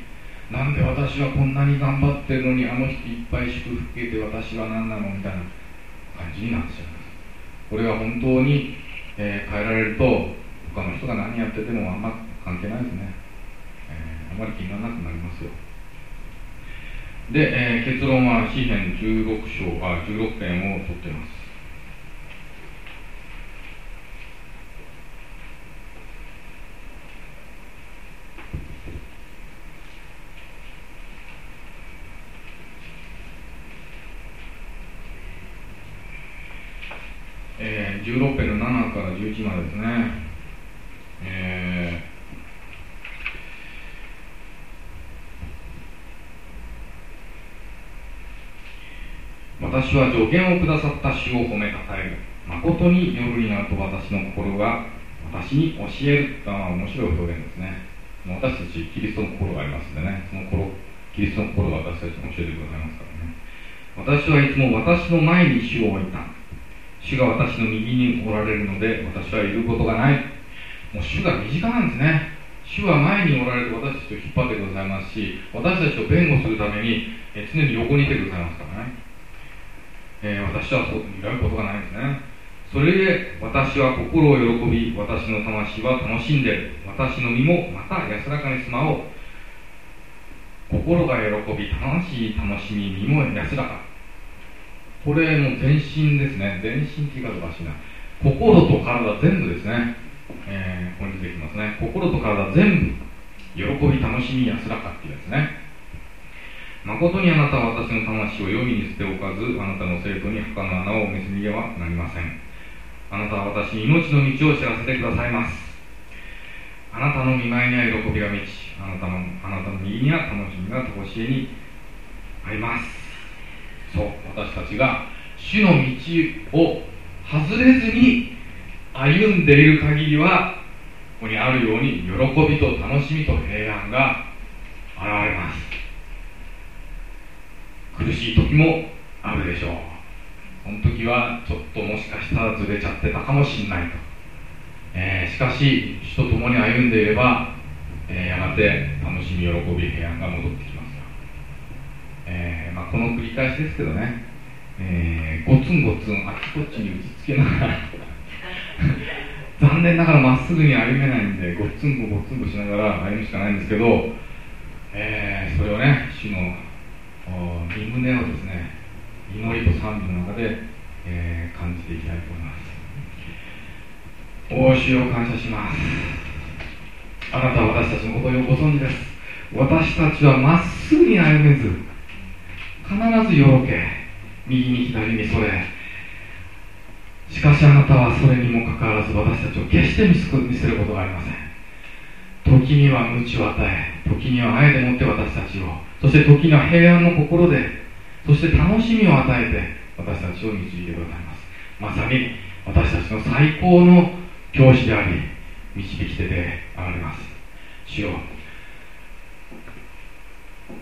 なんで私はこんなに頑張ってるのにあの人いっぱい祝福受けて私は何なのみたいな感じになってしまいます。これは本当に、えー、変えられると他の人が何やっててもあんま関係ないですね、あまり気にならなくなりますよ。で、えー、結論は詩篇16章あ16編を取っています。えー、16編の7から11までですね、えー私は助言をくださった主を褒めたたえる。誠に夜になると私の心が私に教える。あ面白い表現ですね。私たちキリストの心がありますんでね。その心キリストの心が私たちに教えてくださいますからね。私はいつも私の前に主を置いた。主が私の右におられるので私はいることがない。もう主が身近なんですね。主は前におられて私たちを引っ張ってくださいますし私たちを弁護するために常に横にいてくださいますからね。えー、私はそう見られることがないんですね。それで私は心を喜び私の魂は楽しんでる私の身もまた安らかに住まおう。心が喜び楽しい楽しみ身も安らか。これも全身ですね。全身って言い方おかしいな。心と体全部ですね、えー、ここに出てきますね。心と体全部喜び楽しみ安らかっていうやつね。誠にあなたは私の魂を読みに捨ておかず、あなたの生徒に墓の穴を見せ逃げはなりません。あなたは私に命の道を知らせてくださいます。あなたの見舞いには喜びが満ち、あなたのあなたの右には楽しみがとこしえにあります。そう、私たちが主の道を外れずに歩んでいる限りは、ここにあるように喜びと楽しみと平安が現れます。苦しい時もあるでしょう。その時はちょっともしかしたらずれちゃってたかもしれないと、えー、しかし主と共に歩んでいれば、えー、やがて楽しみ喜び平安が戻ってきますよ、えーまあ、この繰り返しですけどね、えー、ゴツンゴツンあちこちに打ちつけながら 残念ながらまっすぐに歩めないんでごっつんこごっつんこしながら歩むしかないんですけど、えー、それをね主の身胸をですね。祈りと賛美の中で、えー、感じていきたいと思います。大主を感謝します。あなたは私たちのことをご存知です。私たちはまっすぐに歩めず必ずよろけ右に左にそれ。しかしあなたはそれにもかかわらず私たちを決して見せることがありません。時には無知を与え時にはあえてもって私たちをそして時には平安の心でそして楽しみを与えて私たちを導いてくださいます。まさに私たちの最高の教師であり導き手であられます。主よ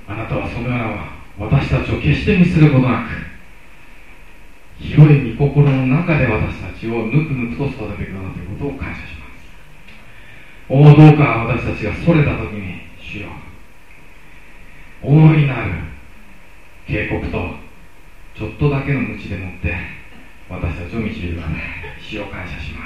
あなたはそのような私たちを決して見せることなく広い御心の中で私たちをぬくぬくと育ててくださっていることを感謝します。おおどうか私たちがそれた時に主よ大いなる。警告とちょっとだけの無知でもって私たちを導いてください死を感謝します。